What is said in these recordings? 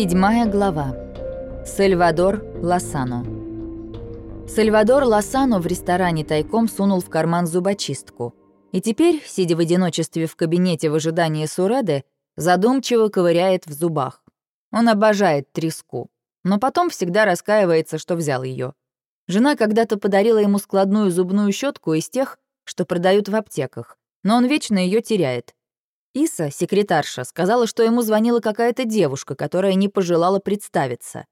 Седьмая глава. Сальвадор Лосано. Сальвадор Лосано в ресторане тайком сунул в карман зубочистку. И теперь, сидя в одиночестве в кабинете в ожидании Суреды, задумчиво ковыряет в зубах. Он обожает треску, но потом всегда раскаивается, что взял ее. Жена когда-то подарила ему складную зубную щетку из тех, что продают в аптеках, но он вечно ее теряет. Иса, секретарша, сказала, что ему звонила какая-то девушка, которая не пожелала представиться.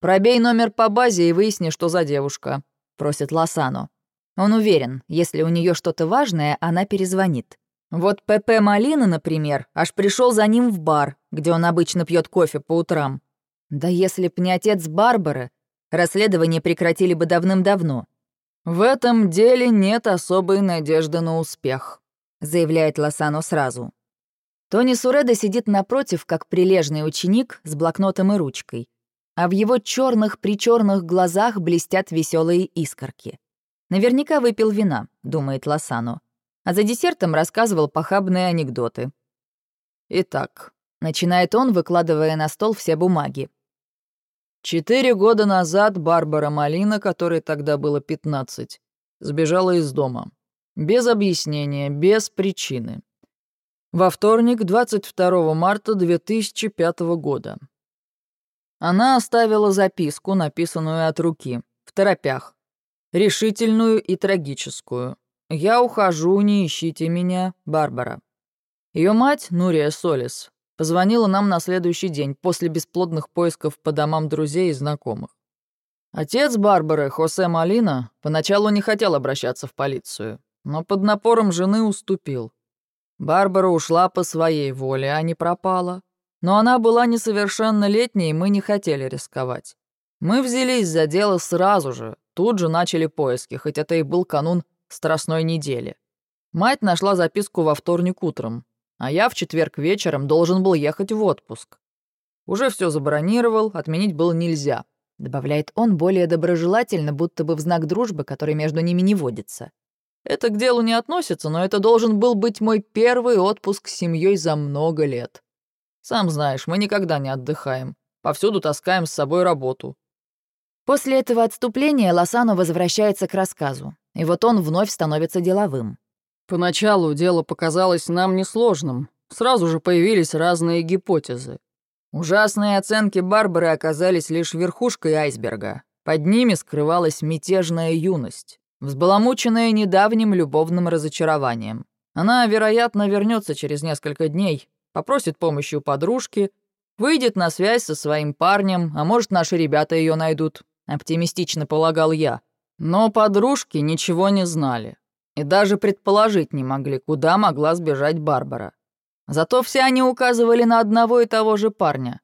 «Пробей номер по базе и выясни, что за девушка», — просит Лосано. Он уверен, если у нее что-то важное, она перезвонит. Вот ПП Малина, например, аж пришел за ним в бар, где он обычно пьет кофе по утрам. Да если б не отец Барбары, расследование прекратили бы давным-давно. «В этом деле нет особой надежды на успех», — заявляет Лосано сразу. Тони Суреда сидит напротив, как прилежный ученик с блокнотом и ручкой, а в его черных причерных глазах блестят веселые искорки. Наверняка выпил вина, думает Лосано, а за десертом рассказывал похабные анекдоты. Итак, начинает он, выкладывая на стол все бумаги. Четыре года назад Барбара Малина, которой тогда было пятнадцать, сбежала из дома. Без объяснения, без причины. Во вторник, 22 марта 2005 года. Она оставила записку, написанную от руки, в торопях, решительную и трагическую. «Я ухожу, не ищите меня, Барбара». Ее мать, Нурия Солис, позвонила нам на следующий день после бесплодных поисков по домам друзей и знакомых. Отец Барбары, Хосе Малина, поначалу не хотел обращаться в полицию, но под напором жены уступил. Барбара ушла по своей воле, а не пропала. Но она была несовершеннолетней, и мы не хотели рисковать. Мы взялись за дело сразу же, тут же начали поиски, хоть это и был канун страстной недели. Мать нашла записку во вторник утром, а я в четверг вечером должен был ехать в отпуск. Уже все забронировал, отменить было нельзя, добавляет он более доброжелательно, будто бы в знак дружбы, который между ними не водится. Это к делу не относится, но это должен был быть мой первый отпуск с семьей за много лет. Сам знаешь, мы никогда не отдыхаем. Повсюду таскаем с собой работу. После этого отступления Лосано возвращается к рассказу. И вот он вновь становится деловым. Поначалу дело показалось нам несложным. Сразу же появились разные гипотезы. Ужасные оценки Барбары оказались лишь верхушкой айсберга. Под ними скрывалась мятежная юность взбаламученная недавним любовным разочарованием. Она, вероятно, вернется через несколько дней, попросит помощи у подружки, выйдет на связь со своим парнем, а может, наши ребята ее найдут, оптимистично полагал я. Но подружки ничего не знали и даже предположить не могли, куда могла сбежать Барбара. Зато все они указывали на одного и того же парня.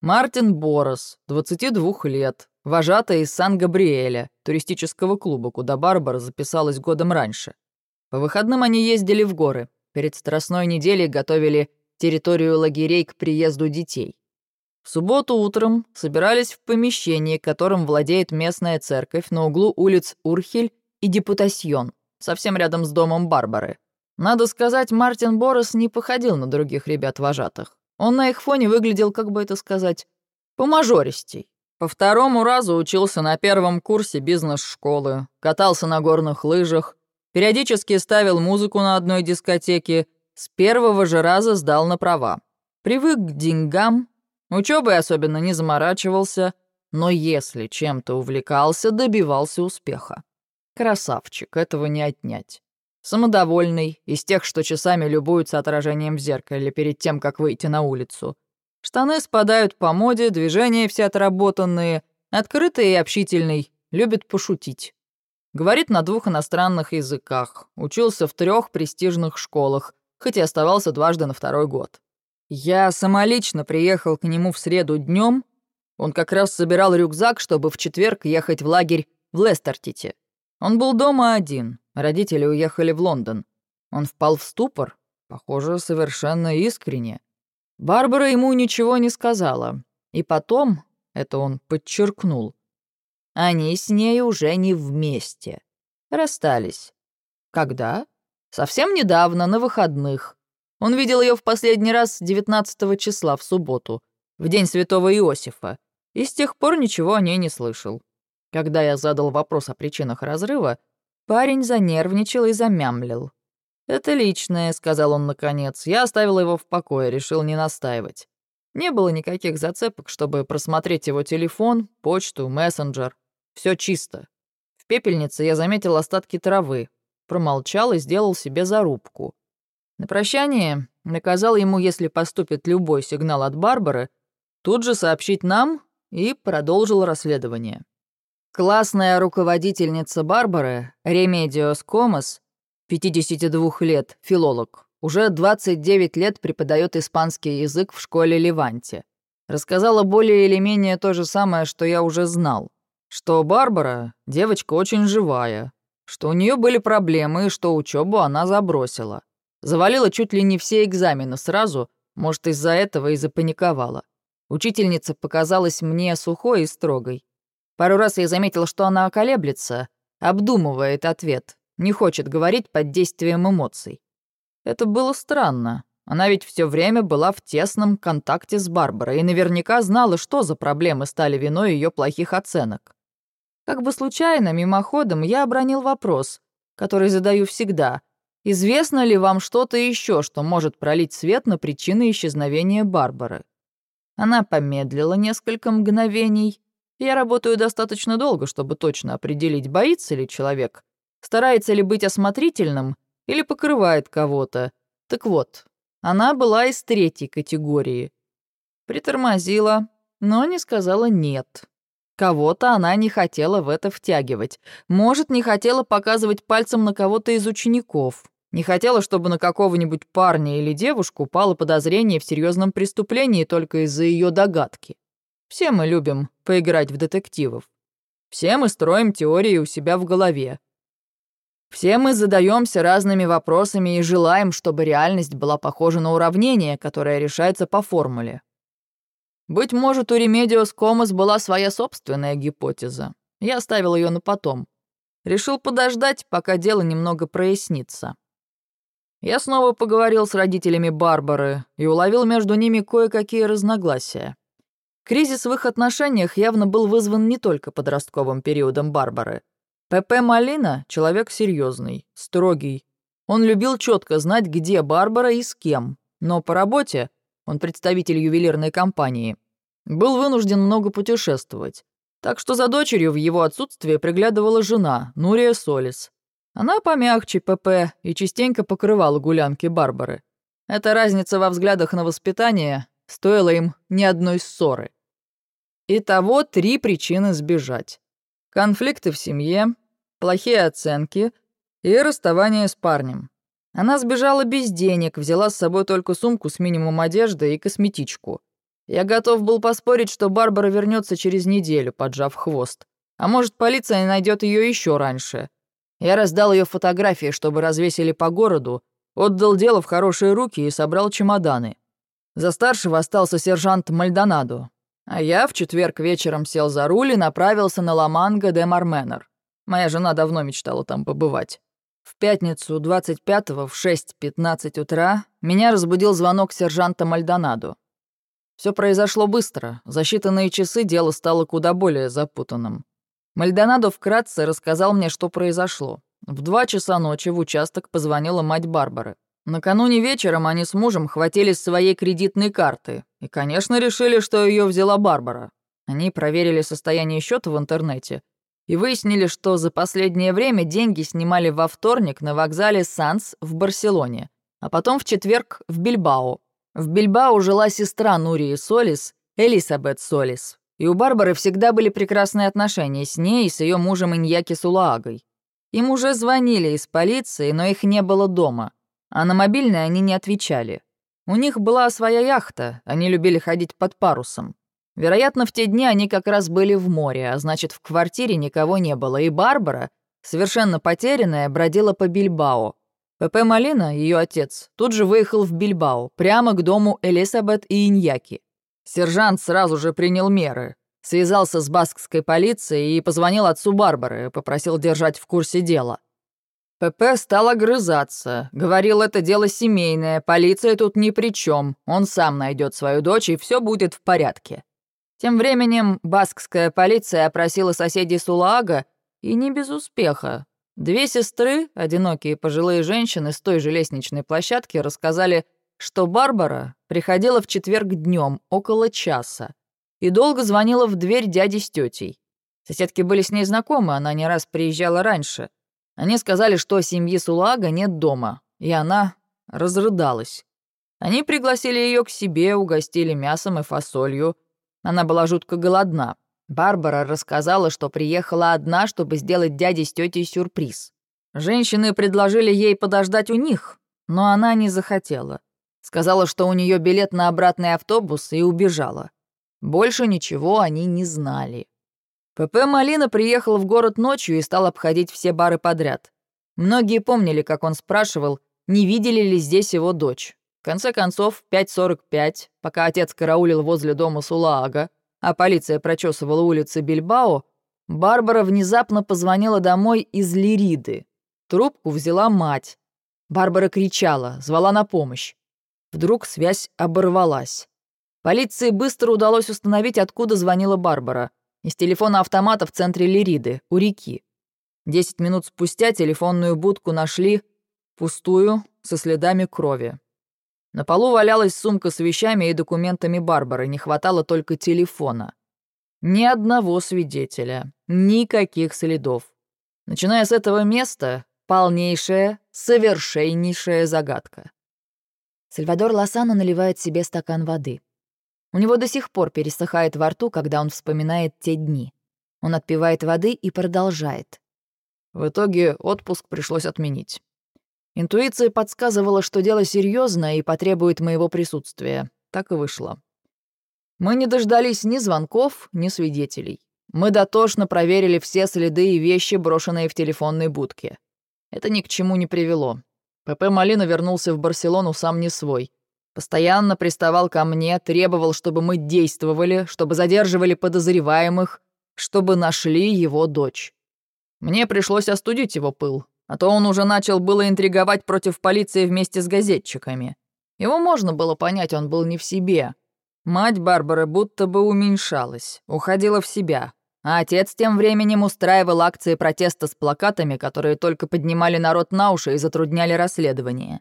Мартин Борос, 22 лет, вожатая из Сан-Габриэля, туристического клуба, куда Барбара записалась годом раньше. По выходным они ездили в горы. Перед Страстной неделей готовили территорию лагерей к приезду детей. В субботу утром собирались в помещении, которым владеет местная церковь на углу улиц Урхель и Депутасьон, совсем рядом с домом Барбары. Надо сказать, Мартин Борос не походил на других ребят-вожатых. Он на их фоне выглядел, как бы это сказать, помажористей. По второму разу учился на первом курсе бизнес-школы, катался на горных лыжах, периодически ставил музыку на одной дискотеке, с первого же раза сдал на права. Привык к деньгам, учебой особенно не заморачивался, но если чем-то увлекался, добивался успеха. Красавчик, этого не отнять. Самодовольный, из тех, что часами любуются отражением в зеркале перед тем, как выйти на улицу. Штаны спадают по моде, движения все отработанные, открытый и общительный, любит пошутить. Говорит на двух иностранных языках, учился в трех престижных школах, хоть и оставался дважды на второй год. Я самолично приехал к нему в среду днем. Он как раз собирал рюкзак, чтобы в четверг ехать в лагерь в Лестертите. Он был дома один, родители уехали в Лондон. Он впал в ступор, похоже, совершенно искренне. Барбара ему ничего не сказала. И потом, это он подчеркнул, они с ней уже не вместе. Расстались. Когда? Совсем недавно, на выходных. Он видел ее в последний раз 19 числа, в субботу. в день святого Иосифа, и с тех пор ничего о ней не слышал. Когда я задал вопрос о причинах разрыва, парень занервничал и замямлил. «Это личное», — сказал он наконец. Я оставил его в покое, решил не настаивать. Не было никаких зацепок, чтобы просмотреть его телефон, почту, мессенджер. Все чисто. В пепельнице я заметил остатки травы, промолчал и сделал себе зарубку. На прощание наказал ему, если поступит любой сигнал от Барбары, тут же сообщить нам и продолжил расследование. Классная руководительница Барбары, Ремедиос Комас, 52 лет, филолог, уже 29 лет преподает испанский язык в школе Леванте. Рассказала более или менее то же самое, что я уже знал. Что Барбара — девочка очень живая, что у нее были проблемы и что учебу она забросила. Завалила чуть ли не все экзамены сразу, может, из-за этого и запаниковала. Учительница показалась мне сухой и строгой. Пару раз я заметил, что она колеблется, обдумывает ответ, не хочет говорить под действием эмоций. Это было странно. Она ведь все время была в тесном контакте с Барбарой и наверняка знала, что за проблемы стали виной ее плохих оценок. Как бы случайно, мимоходом, я обронил вопрос, который задаю всегда. Известно ли вам что-то еще, что может пролить свет на причины исчезновения Барбары? Она помедлила несколько мгновений. Я работаю достаточно долго, чтобы точно определить, боится ли человек Старается ли быть осмотрительным или покрывает кого-то. Так вот, она была из третьей категории. Притормозила, но не сказала «нет». Кого-то она не хотела в это втягивать. Может, не хотела показывать пальцем на кого-то из учеников. Не хотела, чтобы на какого-нибудь парня или девушку упало подозрение в серьезном преступлении только из-за ее догадки. Все мы любим поиграть в детективов. Все мы строим теории у себя в голове. Все мы задаемся разными вопросами и желаем, чтобы реальность была похожа на уравнение, которое решается по формуле. Быть может, у Ремедиос Комас была своя собственная гипотеза. Я оставил ее на потом. Решил подождать, пока дело немного прояснится. Я снова поговорил с родителями Барбары и уловил между ними кое-какие разногласия. Кризис в их отношениях явно был вызван не только подростковым периодом Барбары — П.П. Малина — человек серьезный, строгий. Он любил четко знать, где Барбара и с кем, но по работе, он представитель ювелирной компании, был вынужден много путешествовать. Так что за дочерью в его отсутствие приглядывала жена, Нурия Солис. Она помягче ПП и частенько покрывала гулянки Барбары. Эта разница во взглядах на воспитание стоила им ни одной ссоры. Итого три причины сбежать. Конфликты в семье, плохие оценки и расставание с парнем. Она сбежала без денег, взяла с собой только сумку с минимум одежды и косметичку. Я готов был поспорить, что Барбара вернется через неделю, поджав хвост. А может, полиция найдет ее еще раньше. Я раздал ее фотографии, чтобы развесили по городу, отдал дело в хорошие руки и собрал чемоданы. За старшего остался сержант Мальдонадо. А я в четверг вечером сел за руль и направился на Ламанго де Марменер. Моя жена давно мечтала там побывать. В пятницу 25-го в 6.15 утра меня разбудил звонок сержанта Мальдонадо. Все произошло быстро. За считанные часы дело стало куда более запутанным. Мальдонадо вкратце рассказал мне, что произошло. В два часа ночи в участок позвонила мать Барбары. Накануне вечером они с мужем хватились своей кредитной карты и, конечно, решили, что ее взяла Барбара. Они проверили состояние счета в интернете и выяснили, что за последнее время деньги снимали во вторник на вокзале Санс в Барселоне, а потом в четверг в Бильбао. В Бильбао жила сестра Нурии Солис, Элисабет Солис, и у Барбары всегда были прекрасные отношения с ней и с ее мужем Иньяки Сулаагой. Им уже звонили из полиции, но их не было дома — а на мобильные они не отвечали. У них была своя яхта, они любили ходить под парусом. Вероятно, в те дни они как раз были в море, а значит, в квартире никого не было, и Барбара, совершенно потерянная, бродила по Бильбао. П.П. Малина, ее отец, тут же выехал в Бильбао, прямо к дому Элисабет и Иньяки. Сержант сразу же принял меры. Связался с баскской полицией и позвонил отцу Барбары, попросил держать в курсе дела. ПП стал огрызаться. Говорил, это дело семейное, полиция тут ни при чем. Он сам найдет свою дочь, и все будет в порядке. Тем временем баскская полиция опросила соседей Сулаага, и не без успеха. Две сестры, одинокие пожилые женщины с той же лестничной площадки, рассказали, что Барбара приходила в четверг днем около часа и долго звонила в дверь дяди с тетей. Соседки были с ней знакомы, она не раз приезжала раньше. Они сказали, что семьи Сулага нет дома, и она разрыдалась. Они пригласили ее к себе, угостили мясом и фасолью. Она была жутко голодна. Барбара рассказала, что приехала одна, чтобы сделать дяде с тетей сюрприз. Женщины предложили ей подождать у них, но она не захотела. Сказала, что у нее билет на обратный автобус и убежала. Больше ничего они не знали. ПП Малина приехал в город ночью и стал обходить все бары подряд. Многие помнили, как он спрашивал, не видели ли здесь его дочь. В конце концов, в 5.45, пока отец караулил возле дома Сулаага, а полиция прочесывала улицы Бильбао, Барбара внезапно позвонила домой из Лириды. Трубку взяла мать. Барбара кричала, звала на помощь. Вдруг связь оборвалась. Полиции быстро удалось установить, откуда звонила Барбара. Из телефона автомата в центре Лириды, у реки. Десять минут спустя телефонную будку нашли пустую, со следами крови. На полу валялась сумка с вещами и документами Барбары, не хватало только телефона. Ни одного свидетеля, никаких следов. Начиная с этого места, полнейшая, совершеннейшая загадка. Сальвадор Лосано наливает себе стакан воды. У него до сих пор пересыхает во рту, когда он вспоминает те дни. Он отпивает воды и продолжает. В итоге отпуск пришлось отменить. Интуиция подсказывала, что дело серьезное и потребует моего присутствия. Так и вышло. Мы не дождались ни звонков, ни свидетелей. Мы дотошно проверили все следы и вещи, брошенные в телефонной будке. Это ни к чему не привело. ПП Малина вернулся в Барселону сам не свой. Постоянно приставал ко мне, требовал, чтобы мы действовали, чтобы задерживали подозреваемых, чтобы нашли его дочь. Мне пришлось остудить его пыл, а то он уже начал было интриговать против полиции вместе с газетчиками. Его можно было понять, он был не в себе. Мать Барбары будто бы уменьшалась, уходила в себя, а отец тем временем устраивал акции протеста с плакатами, которые только поднимали народ на уши и затрудняли расследование.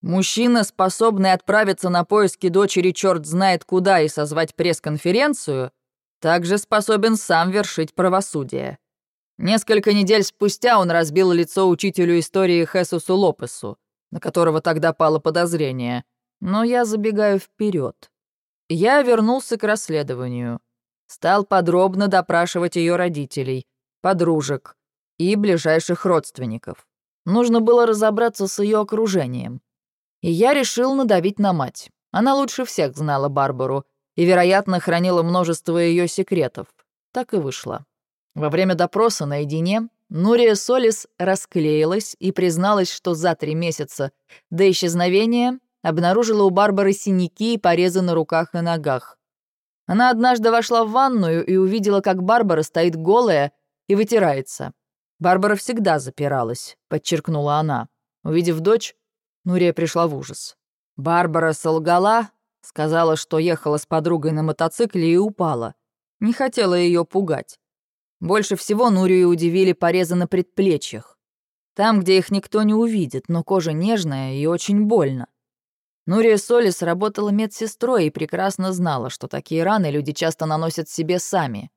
Мужчина, способный отправиться на поиски дочери черт знает куда и созвать пресс-конференцию, также способен сам вершить правосудие. Несколько недель спустя он разбил лицо учителю истории Хесусу Лопесу, на которого тогда пало подозрение. Но я забегаю вперед. Я вернулся к расследованию. Стал подробно допрашивать ее родителей, подружек и ближайших родственников. Нужно было разобраться с ее окружением. И я решил надавить на мать. Она лучше всех знала Барбару и, вероятно, хранила множество ее секретов. Так и вышло. Во время допроса наедине Нурия Солис расклеилась и призналась, что за три месяца до исчезновения обнаружила у Барбары синяки и порезы на руках и ногах. Она однажды вошла в ванную и увидела, как Барбара стоит голая и вытирается. Барбара всегда запиралась, подчеркнула она. Увидев дочь, Нурия пришла в ужас. Барбара солгала, сказала, что ехала с подругой на мотоцикле и упала. Не хотела ее пугать. Больше всего Нурию удивили порезы на предплечьях. Там, где их никто не увидит, но кожа нежная и очень больно. Нурия Солис работала медсестрой и прекрасно знала, что такие раны люди часто наносят себе сами.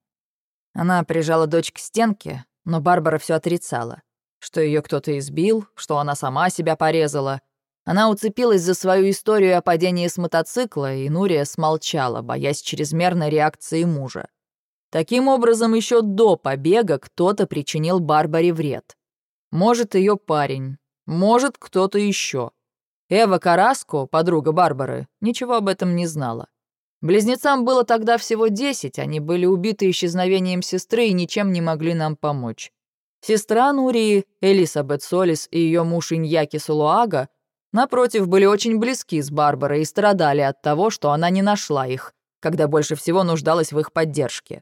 Она прижала дочь к стенке, но Барбара все отрицала. Что ее кто-то избил, что она сама себя порезала. Она уцепилась за свою историю о падении с мотоцикла, и Нурия смолчала, боясь чрезмерной реакции мужа. Таким образом, еще до побега кто-то причинил Барбаре вред. Может, ее парень, может, кто-то еще. Эва Караско, подруга Барбары, ничего об этом не знала. Близнецам было тогда всего десять, они были убиты исчезновением сестры и ничем не могли нам помочь. Сестра Нурии, Элисабет Солис и ее муж Иньяки Сулуага Напротив, были очень близки с Барбарой и страдали от того, что она не нашла их, когда больше всего нуждалась в их поддержке.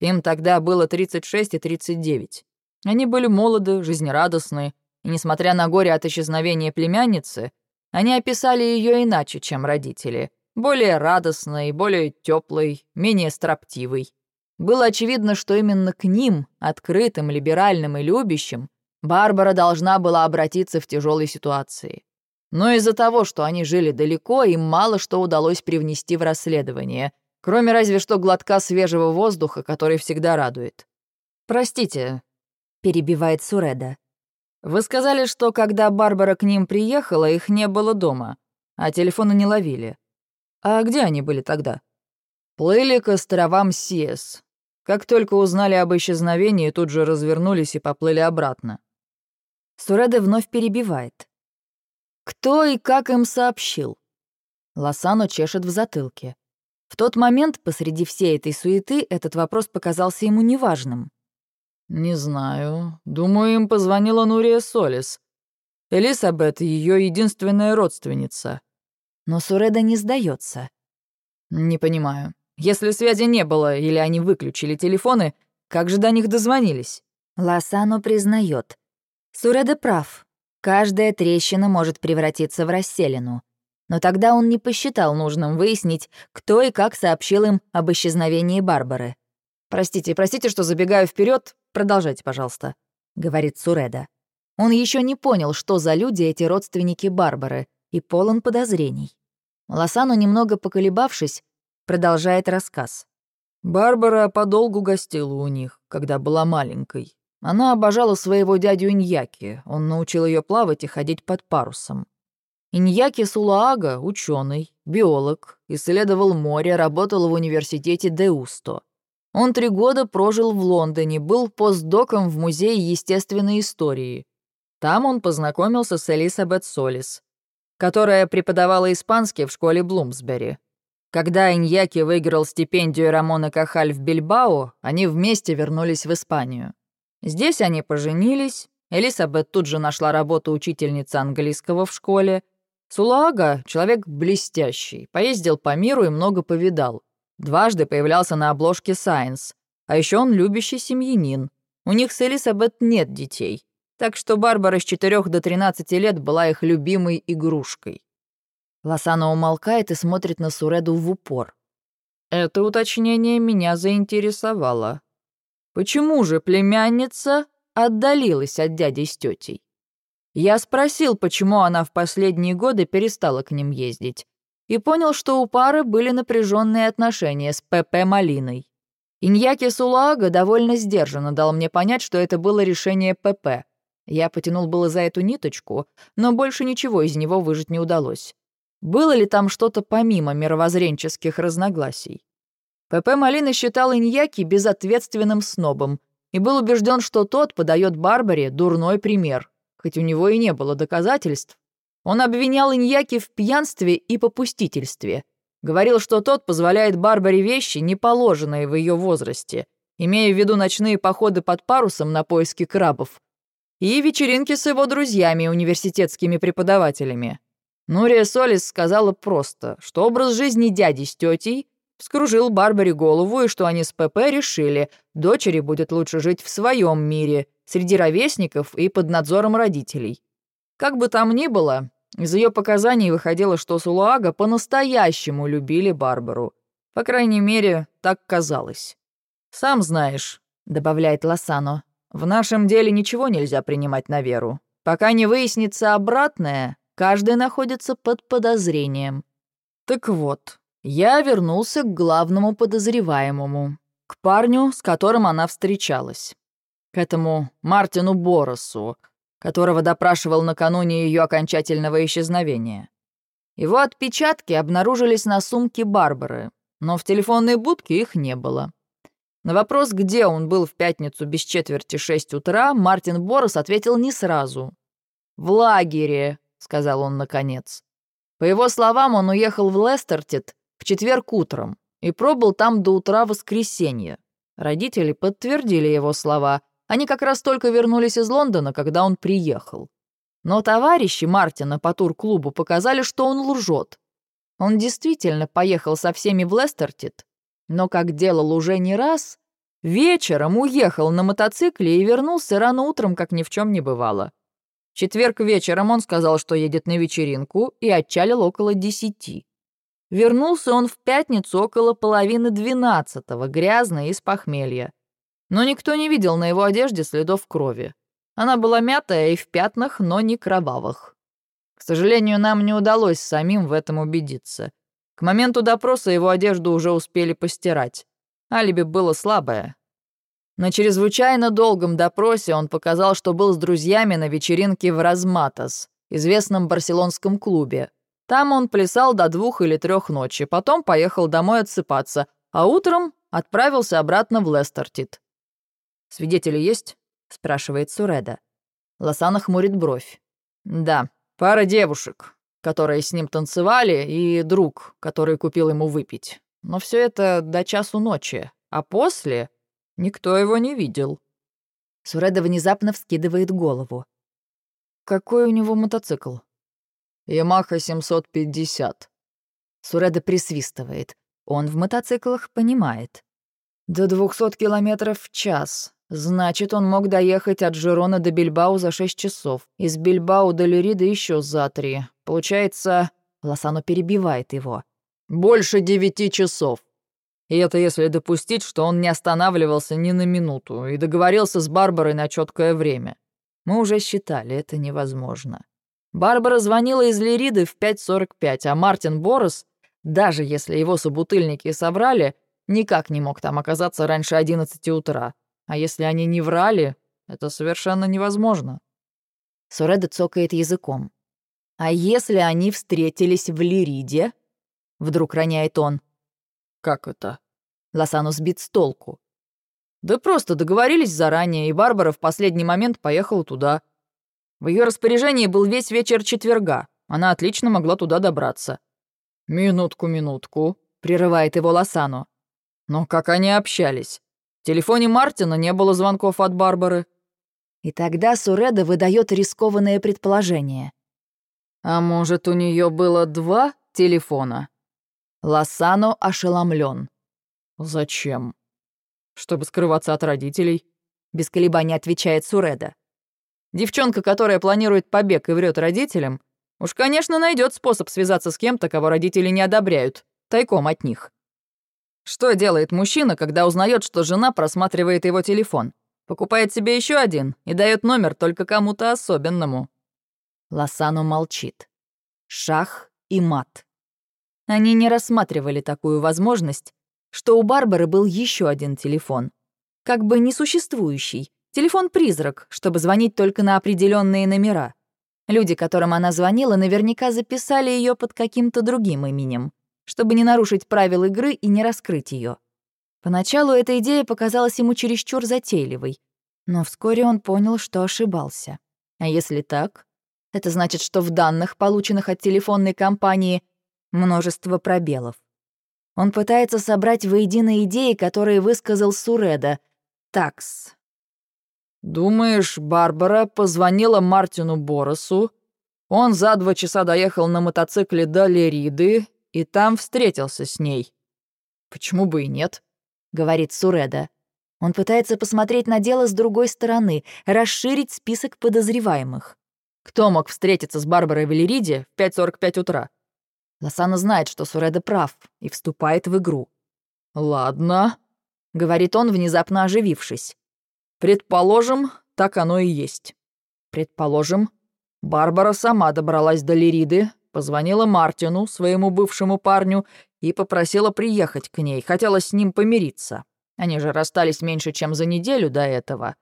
Им тогда было 36 и 39. Они были молоды, жизнерадостны, и несмотря на горе от исчезновения племянницы, они описали ее иначе, чем родители. Более радостной, более теплой, менее строптивой. Было очевидно, что именно к ним, открытым, либеральным и любящим, Барбара должна была обратиться в тяжелой ситуации. Но из-за того, что они жили далеко, им мало что удалось привнести в расследование, кроме разве что глотка свежего воздуха, который всегда радует. «Простите», — перебивает Суреда. «Вы сказали, что когда Барбара к ним приехала, их не было дома, а телефоны не ловили. А где они были тогда?» «Плыли к островам Сиес. Как только узнали об исчезновении, тут же развернулись и поплыли обратно». Суреда вновь перебивает. Кто и как им сообщил? Лосано чешет в затылке. В тот момент, посреди всей этой суеты, этот вопрос показался ему неважным. «Не знаю. Думаю, им позвонила Нурия Солис. Элисабет — ее единственная родственница». Но Суреда не сдается. «Не понимаю. Если связи не было или они выключили телефоны, как же до них дозвонились?» Лосано признает. Суреда прав. Каждая трещина может превратиться в расселину. Но тогда он не посчитал нужным выяснить, кто и как сообщил им об исчезновении Барбары. «Простите, простите, что забегаю вперед. Продолжайте, пожалуйста», — говорит Суреда. Он еще не понял, что за люди эти родственники Барбары, и полон подозрений. Лосану, немного поколебавшись, продолжает рассказ. Барбара подолгу гостила у них, когда была маленькой. Она обожала своего дядю Иньяки, он научил ее плавать и ходить под парусом. Иньяки Сулаага — ученый, биолог, исследовал море, работал в университете Деусто. Он три года прожил в Лондоне, был постдоком в Музее естественной истории. Там он познакомился с Элисабет Солис, которая преподавала испанский в школе Блумсбери. Когда Иньяки выиграл стипендию Рамона Кахаль в Бильбао, они вместе вернулись в Испанию. Здесь они поженились, Элисабет тут же нашла работу учительницы английского в школе. Сулаага — человек блестящий, поездил по миру и много повидал. Дважды появлялся на обложке Science. А еще он любящий семьянин. У них с Элисабет нет детей. Так что Барбара с 4 до 13 лет была их любимой игрушкой. Лосана умолкает и смотрит на Суреду в упор. Это уточнение меня заинтересовало. Почему же племянница отдалилась от дяди с тетей? Я спросил, почему она в последние годы перестала к ним ездить, и понял, что у пары были напряженные отношения с П.П. Малиной. Иньяки Сулаага довольно сдержанно дал мне понять, что это было решение П.П. Я потянул было за эту ниточку, но больше ничего из него выжать не удалось. Было ли там что-то помимо мировоззренческих разногласий? П.П. Малина считал Иньяки безответственным снобом и был убежден, что тот подает Барбаре дурной пример, хоть у него и не было доказательств. Он обвинял Иньяки в пьянстве и попустительстве. Говорил, что тот позволяет Барбаре вещи, не положенные в ее возрасте, имея в виду ночные походы под парусом на поиски крабов и вечеринки с его друзьями, университетскими преподавателями. Нурия Солис сказала просто, что образ жизни дяди с тетей вскружил Барбаре голову, и что они с ПП решили, дочери будет лучше жить в своем мире, среди ровесников и под надзором родителей. Как бы там ни было, из ее показаний выходило, что Сулуага по-настоящему любили Барбару. По крайней мере, так казалось. «Сам знаешь», — добавляет Лосано, — «в нашем деле ничего нельзя принимать на веру. Пока не выяснится обратное, каждый находится под подозрением». Так вот, я вернулся к главному подозреваемому, к парню, с которым она встречалась. К этому Мартину Боросу, которого допрашивал накануне ее окончательного исчезновения. Его отпечатки обнаружились на сумке Барбары, но в телефонной будке их не было. На вопрос, где он был в пятницу без четверти шесть утра, Мартин Борос ответил не сразу. «В лагере», — сказал он наконец. По его словам, он уехал в Лестертит в четверг утром и пробыл там до утра воскресенья. Родители подтвердили его слова. Они как раз только вернулись из Лондона, когда он приехал. Но товарищи Мартина по тур-клубу показали, что он лжет. Он действительно поехал со всеми в Лестертит, но, как делал уже не раз, вечером уехал на мотоцикле и вернулся рано утром, как ни в чем не бывало. Четверг вечером он сказал, что едет на вечеринку, и отчалил около десяти. Вернулся он в пятницу около половины двенадцатого, грязный с похмелья. Но никто не видел на его одежде следов крови. Она была мятая и в пятнах, но не кровавых. К сожалению, нам не удалось самим в этом убедиться. К моменту допроса его одежду уже успели постирать. Алиби было слабое. На чрезвычайно долгом допросе он показал, что был с друзьями на вечеринке в Разматос, известном барселонском клубе. Там он плясал до двух или трех ночи, потом поехал домой отсыпаться, а утром отправился обратно в Лестертит. «Свидетели есть?» — спрашивает Суреда. Лосана хмурит бровь. «Да, пара девушек, которые с ним танцевали, и друг, который купил ему выпить. Но все это до часу ночи, а после никто его не видел». Суреда внезапно вскидывает голову. «Какой у него мотоцикл?» «Ямаха 750». Суреда присвистывает. Он в мотоциклах понимает. «До 200 километров в час. Значит, он мог доехать от Жирона до Бильбау за 6 часов. Из Бильбау до Люрида еще за 3. Получается...» Лосано перебивает его. «Больше девяти часов. И это если допустить, что он не останавливался ни на минуту и договорился с Барбарой на четкое время. Мы уже считали, это невозможно. Барбара звонила из Лириды в 5.45, а Мартин Борос, даже если его собутыльники соврали, никак не мог там оказаться раньше 11 утра. А если они не врали, это совершенно невозможно. Суреда цокает языком. «А если они встретились в Лириде?» Вдруг роняет он. «Как это?» Лосану сбит с толку. «Да просто договорились заранее, и Барбара в последний момент поехала туда. В ее распоряжении был весь вечер четверга. Она отлично могла туда добраться». «Минутку, минутку», — прерывает его Лосану. «Но как они общались? В телефоне Мартина не было звонков от Барбары. И тогда Суреда выдает рискованное предположение. А может, у нее было два телефона? Лосано ошеломлен. Зачем? Чтобы скрываться от родителей? Без колебаний отвечает Суреда. Девчонка, которая планирует побег и врет родителям, уж, конечно, найдет способ связаться с кем-то, кого родители не одобряют, тайком от них. Что делает мужчина, когда узнает, что жена просматривает его телефон? Покупает себе еще один и дает номер только кому-то особенному. Лосано молчит. Шах и мат. Они не рассматривали такую возможность, что у Барбары был еще один телефон. Как бы несуществующий. Телефон-призрак, чтобы звонить только на определенные номера. Люди, которым она звонила, наверняка записали ее под каким-то другим именем чтобы не нарушить правил игры и не раскрыть ее. Поначалу эта идея показалась ему чересчур затейливой, но вскоре он понял, что ошибался. А если так, это значит, что в данных, полученных от телефонной компании, множество пробелов. Он пытается собрать воедино идеи, которые высказал Суреда. Такс. «Думаешь, Барбара позвонила Мартину Боросу? Он за два часа доехал на мотоцикле до Лериды и там встретился с ней. Почему бы и нет? говорит Суреда. Он пытается посмотреть на дело с другой стороны, расширить список подозреваемых. Кто мог встретиться с Барбарой Валериди в 5.45 утра? Лосана знает, что Суреда прав, и вступает в игру. «Ладно», — говорит он, внезапно оживившись. «Предположим, так оно и есть. Предположим, Барбара сама добралась до Лириды, Позвонила Мартину, своему бывшему парню, и попросила приехать к ней, хотела с ним помириться. Они же расстались меньше, чем за неделю до этого.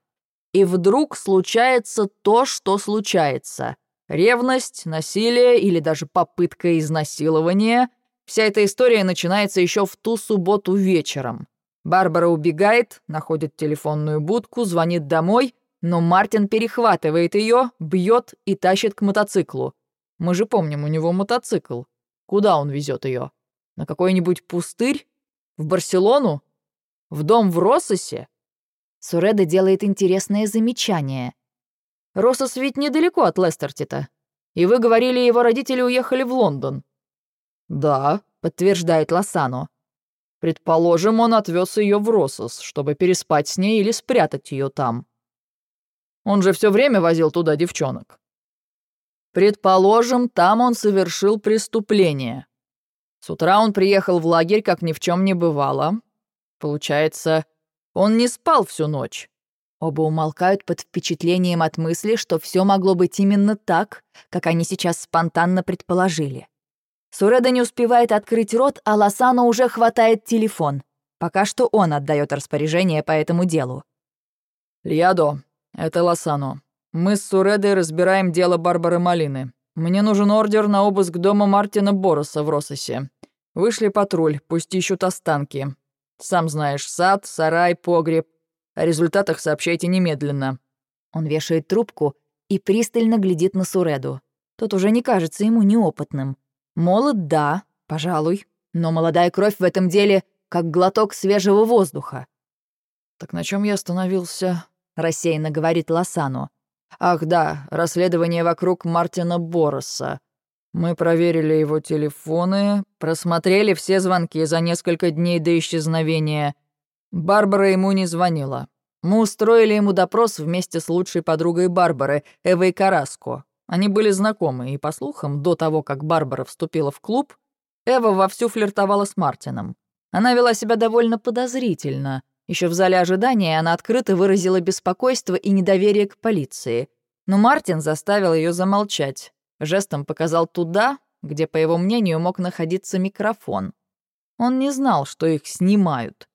И вдруг случается то, что случается. Ревность, насилие или даже попытка изнасилования. Вся эта история начинается еще в ту субботу вечером. Барбара убегает, находит телефонную будку, звонит домой, но Мартин перехватывает ее, бьет и тащит к мотоциклу. Мы же помним, у него мотоцикл. Куда он везет ее? На какой-нибудь пустырь? В Барселону? В дом в Россосе? Суреда делает интересное замечание. Россос ведь недалеко от Лестертита. И вы говорили, его родители уехали в Лондон. Да, подтверждает Лосано. Предположим, он отвез ее в Россос, чтобы переспать с ней или спрятать ее там. Он же все время возил туда девчонок. Предположим, там он совершил преступление. С утра он приехал в лагерь, как ни в чем не бывало. Получается, он не спал всю ночь. Оба умолкают под впечатлением от мысли, что все могло быть именно так, как они сейчас спонтанно предположили. Суреда не успевает открыть рот, а Лосано уже хватает телефон. Пока что он отдает распоряжение по этому делу. «Льядо, это Лосано. Мы с Суредой разбираем дело Барбары Малины. Мне нужен ордер на обыск дома Мартина Бороса в Рососе. Вышли патруль, пусть ищут останки. Сам знаешь, сад, сарай, погреб. О результатах сообщайте немедленно». Он вешает трубку и пристально глядит на Суреду. Тот уже не кажется ему неопытным. Молод, да, пожалуй, но молодая кровь в этом деле как глоток свежего воздуха. «Так на чем я остановился?» — рассеянно говорит Лосану. Ах да, расследование вокруг Мартина Бороса. Мы проверили его телефоны, просмотрели все звонки за несколько дней до исчезновения. Барбара ему не звонила. Мы устроили ему допрос вместе с лучшей подругой Барбары, Эвой Караско. Они были знакомы, и, по слухам, до того, как Барбара вступила в клуб, Эва вовсю флиртовала с Мартином. Она вела себя довольно подозрительно, еще в зале ожидания она открыто выразила беспокойство и недоверие к полиции. Но Мартин заставил ее замолчать. Жестом показал туда, где, по его мнению, мог находиться микрофон. Он не знал, что их снимают.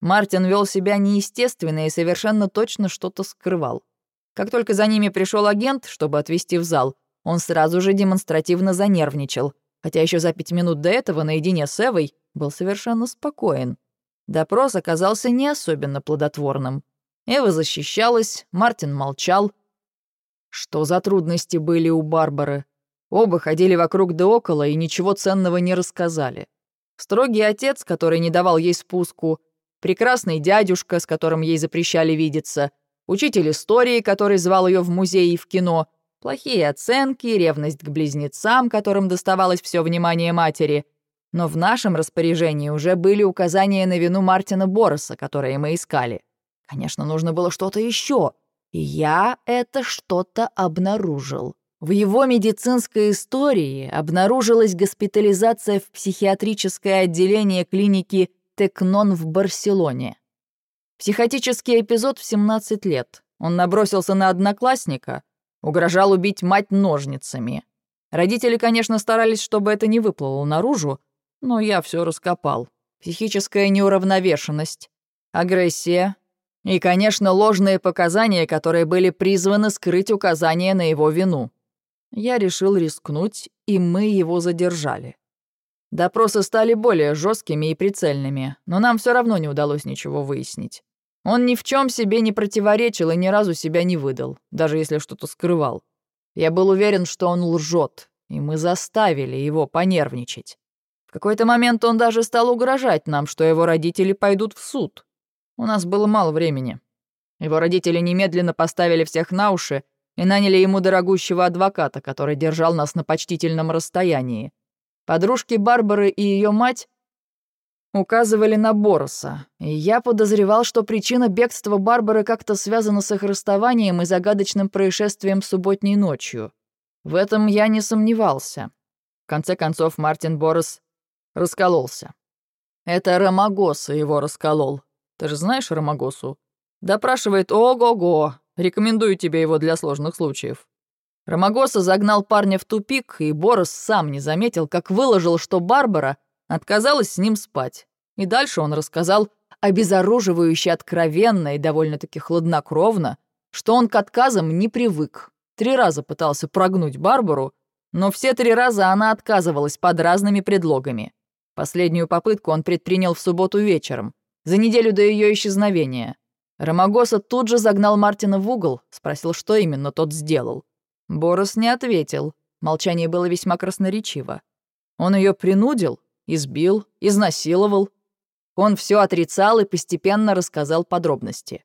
Мартин вел себя неестественно и совершенно точно что-то скрывал. Как только за ними пришел агент, чтобы отвезти в зал, он сразу же демонстративно занервничал, хотя еще за пять минут до этого наедине с Эвой был совершенно спокоен. Допрос оказался не особенно плодотворным. Эва защищалась, Мартин молчал. Что за трудности были у Барбары? Оба ходили вокруг да около и ничего ценного не рассказали. Строгий отец, который не давал ей спуску, прекрасный дядюшка, с которым ей запрещали видеться, учитель истории, который звал ее в музей и в кино, плохие оценки, ревность к близнецам, которым доставалось все внимание матери, но в нашем распоряжении уже были указания на вину Мартина Бороса, которые мы искали. Конечно, нужно было что-то еще, и я это что-то обнаружил. В его медицинской истории обнаружилась госпитализация в психиатрическое отделение клиники Текнон в Барселоне. Психотический эпизод в 17 лет. Он набросился на одноклассника, угрожал убить мать ножницами. Родители, конечно, старались, чтобы это не выплыло наружу, но я все раскопал. Психическая неуравновешенность, агрессия и, конечно, ложные показания, которые были призваны скрыть указания на его вину. Я решил рискнуть, и мы его задержали. Допросы стали более жесткими и прицельными, но нам все равно не удалось ничего выяснить. Он ни в чем себе не противоречил и ни разу себя не выдал, даже если что-то скрывал. Я был уверен, что он лжет, и мы заставили его понервничать. Какой-то момент он даже стал угрожать нам, что его родители пойдут в суд. У нас было мало времени. Его родители немедленно поставили всех на уши и наняли ему дорогущего адвоката, который держал нас на почтительном расстоянии. Подружки Барбары и ее мать указывали на Бороса, и я подозревал, что причина бегства Барбары как-то связана с их расставанием и загадочным происшествием субботней ночью. В этом я не сомневался. В конце концов, Мартин Борос Раскололся. Это Ромагоса его расколол. Ты же знаешь Ромагосу? Допрашивает «Ого-го! Рекомендую тебе его для сложных случаев». Ромагоса загнал парня в тупик, и Борос сам не заметил, как выложил, что Барбара отказалась с ним спать. И дальше он рассказал обезоруживающе откровенно и довольно-таки хладнокровно, что он к отказам не привык. Три раза пытался прогнуть Барбару, но все три раза она отказывалась под разными предлогами. Последнюю попытку он предпринял в субботу вечером, за неделю до ее исчезновения. Ромагоса тут же загнал Мартина в угол, спросил, что именно тот сделал. Борос не ответил, молчание было весьма красноречиво. Он ее принудил, избил, изнасиловал. Он все отрицал и постепенно рассказал подробности.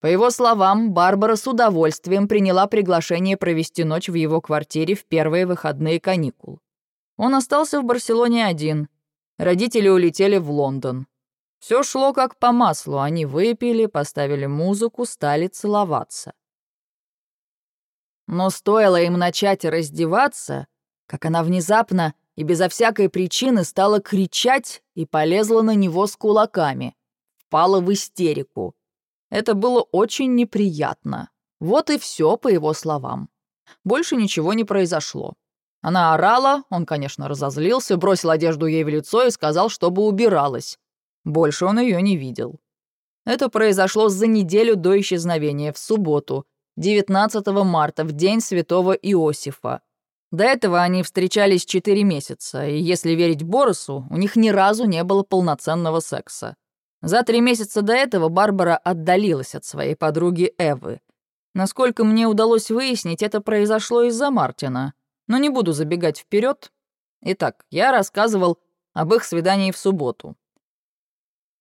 По его словам, Барбара с удовольствием приняла приглашение провести ночь в его квартире в первые выходные каникул. Он остался в Барселоне один, Родители улетели в Лондон. Все шло как по маслу. Они выпили, поставили музыку, стали целоваться. Но стоило им начать раздеваться, как она внезапно и безо всякой причины стала кричать и полезла на него с кулаками. Впала в истерику. Это было очень неприятно. Вот и все, по его словам. Больше ничего не произошло. Она орала, он, конечно, разозлился, бросил одежду ей в лицо и сказал, чтобы убиралась. Больше он ее не видел. Это произошло за неделю до исчезновения, в субботу, 19 марта, в день святого Иосифа. До этого они встречались четыре месяца, и, если верить Боросу, у них ни разу не было полноценного секса. За три месяца до этого Барбара отдалилась от своей подруги Эвы. Насколько мне удалось выяснить, это произошло из-за Мартина. Но не буду забегать вперед. Итак, я рассказывал об их свидании в субботу.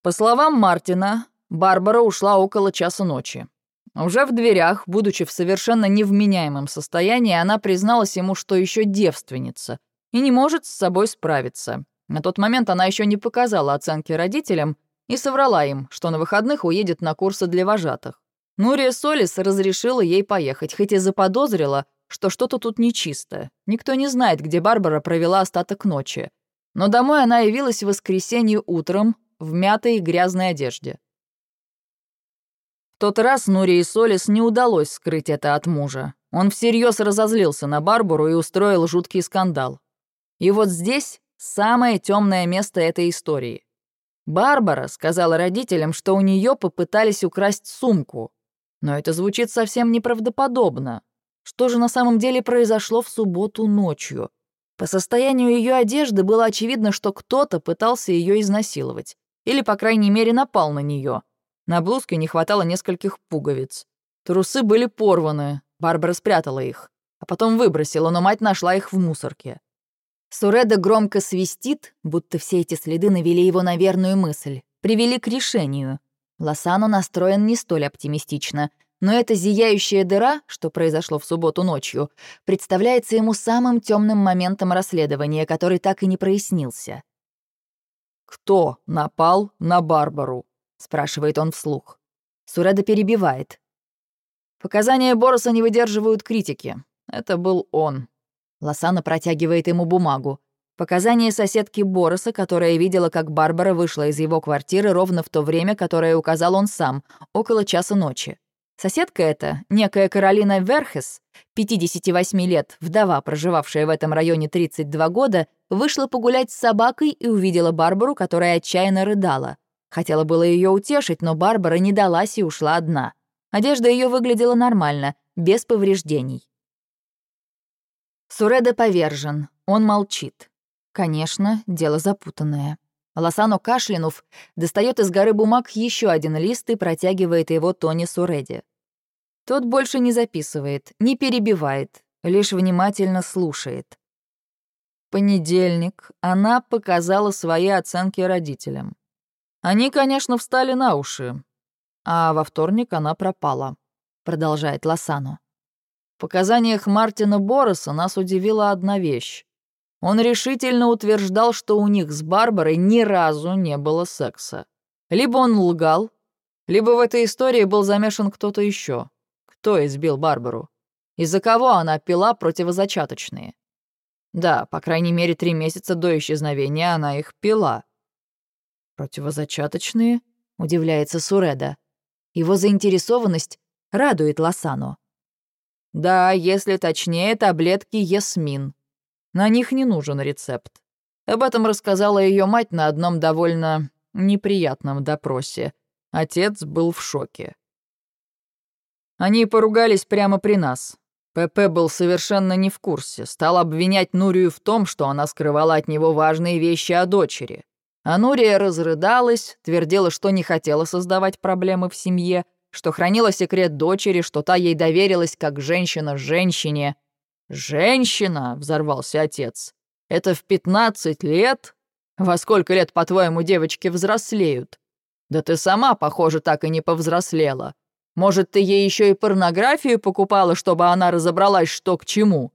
По словам Мартина, Барбара ушла около часа ночи. Уже в дверях, будучи в совершенно невменяемом состоянии, она призналась ему, что еще девственница и не может с собой справиться. На тот момент она еще не показала оценки родителям и соврала им, что на выходных уедет на курсы для вожатых. Нурия Солис разрешила ей поехать, хоть и заподозрила, что что-то тут нечисто. Никто не знает, где Барбара провела остаток ночи. Но домой она явилась в воскресенье утром в мятой и грязной одежде. В тот раз Нури и Солис не удалось скрыть это от мужа. Он всерьез разозлился на Барбару и устроил жуткий скандал. И вот здесь самое темное место этой истории. Барбара сказала родителям, что у нее попытались украсть сумку. Но это звучит совсем неправдоподобно. Что же на самом деле произошло в субботу ночью? По состоянию ее одежды было очевидно, что кто-то пытался ее изнасиловать. Или, по крайней мере, напал на нее. На блузке не хватало нескольких пуговиц. Трусы были порваны, Барбара спрятала их, а потом выбросила, но мать нашла их в мусорке. Суреда громко свистит, будто все эти следы навели его на верную мысль, привели к решению. Лосану настроен не столь оптимистично, но эта зияющая дыра, что произошло в субботу ночью, представляется ему самым темным моментом расследования, который так и не прояснился. «Кто напал на Барбару?» — спрашивает он вслух. Суреда перебивает. Показания Бороса не выдерживают критики. Это был он. Лосана протягивает ему бумагу. Показания соседки Бороса, которая видела, как Барбара вышла из его квартиры ровно в то время, которое указал он сам, около часа ночи. Соседка эта, некая Каролина Верхес, 58 лет, вдова, проживавшая в этом районе 32 года, вышла погулять с собакой и увидела Барбару, которая отчаянно рыдала. Хотела было ее утешить, но Барбара не далась и ушла одна. Одежда ее выглядела нормально, без повреждений. Суреда повержен, он молчит. Конечно, дело запутанное. Лосано кашлянув, достает из горы бумаг еще один лист и протягивает его Тони Суреде. Тот больше не записывает, не перебивает, лишь внимательно слушает. Понедельник она показала свои оценки родителям. Они, конечно, встали на уши. А во вторник она пропала, продолжает Лосано. В показаниях Мартина Бороса нас удивила одна вещь. Он решительно утверждал, что у них с Барбарой ни разу не было секса. Либо он лгал, либо в этой истории был замешан кто-то еще. Кто избил Барбару? Из-за кого она пила противозачаточные? Да, по крайней мере, три месяца до исчезновения она их пила. «Противозачаточные?» — удивляется Суреда. Его заинтересованность радует Лосану. «Да, если точнее, таблетки Ясмин. На них не нужен рецепт. Об этом рассказала ее мать на одном довольно неприятном допросе. Отец был в шоке. Они поругались прямо при нас. ПП был совершенно не в курсе, стал обвинять Нурию в том, что она скрывала от него важные вещи о дочери. Анурия разрыдалась, твердила, что не хотела создавать проблемы в семье, что хранила секрет дочери, что та ей доверилась как женщина женщине. «Женщина!» — взорвался отец. «Это в пятнадцать лет? Во сколько лет, по-твоему, девочки взрослеют? Да ты сама, похоже, так и не повзрослела. Может, ты ей еще и порнографию покупала, чтобы она разобралась, что к чему?»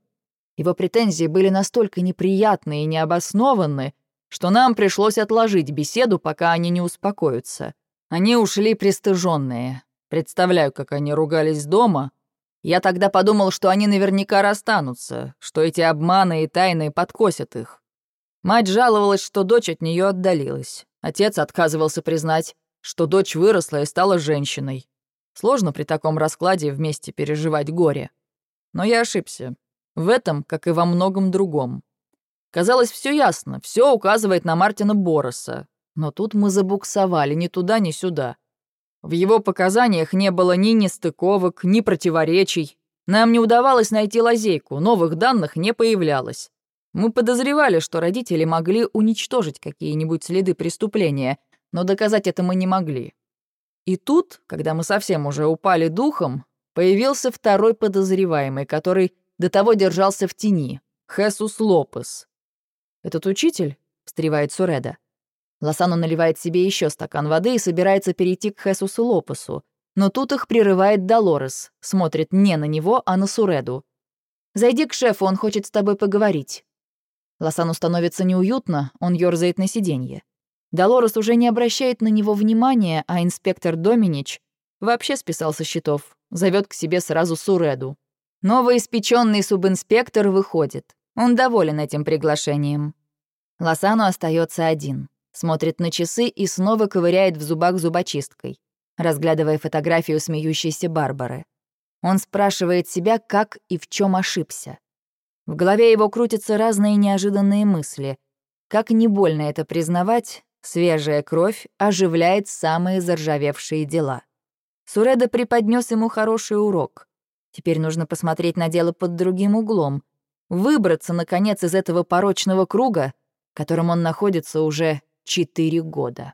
Его претензии были настолько неприятные и необоснованные, что нам пришлось отложить беседу, пока они не успокоятся. Они ушли пристыженные. Представляю, как они ругались дома. Я тогда подумал, что они наверняка расстанутся, что эти обманы и тайны подкосят их. Мать жаловалась, что дочь от нее отдалилась. Отец отказывался признать, что дочь выросла и стала женщиной. Сложно при таком раскладе вместе переживать горе. Но я ошибся. В этом, как и во многом другом. Казалось, все ясно, все указывает на Мартина Бороса. Но тут мы забуксовали ни туда, ни сюда. В его показаниях не было ни нестыковок, ни противоречий. Нам не удавалось найти лазейку, новых данных не появлялось. Мы подозревали, что родители могли уничтожить какие-нибудь следы преступления, но доказать это мы не могли. И тут, когда мы совсем уже упали духом, появился второй подозреваемый, который до того держался в тени — Хесус Лопес. «Этот учитель?» — встревает Суреда. Лосано наливает себе еще стакан воды и собирается перейти к Хесусу Лопесу. Но тут их прерывает Долорес, смотрит не на него, а на Суреду. «Зайди к шефу, он хочет с тобой поговорить». Лосану становится неуютно, он ёрзает на сиденье. Долорес уже не обращает на него внимания, а инспектор Доминич вообще списал со счетов, зовет к себе сразу Суреду. Новоиспеченный субинспектор выходит. Он доволен этим приглашением. Лосану остается один. Смотрит на часы и снова ковыряет в зубах зубочисткой, разглядывая фотографию смеющейся Барбары. Он спрашивает себя, как и в чем ошибся. В голове его крутятся разные неожиданные мысли. Как не больно это признавать, свежая кровь оживляет самые заржавевшие дела. Суреда преподнес ему хороший урок. Теперь нужно посмотреть на дело под другим углом, выбраться, наконец, из этого порочного круга, в котором он находится уже четыре года.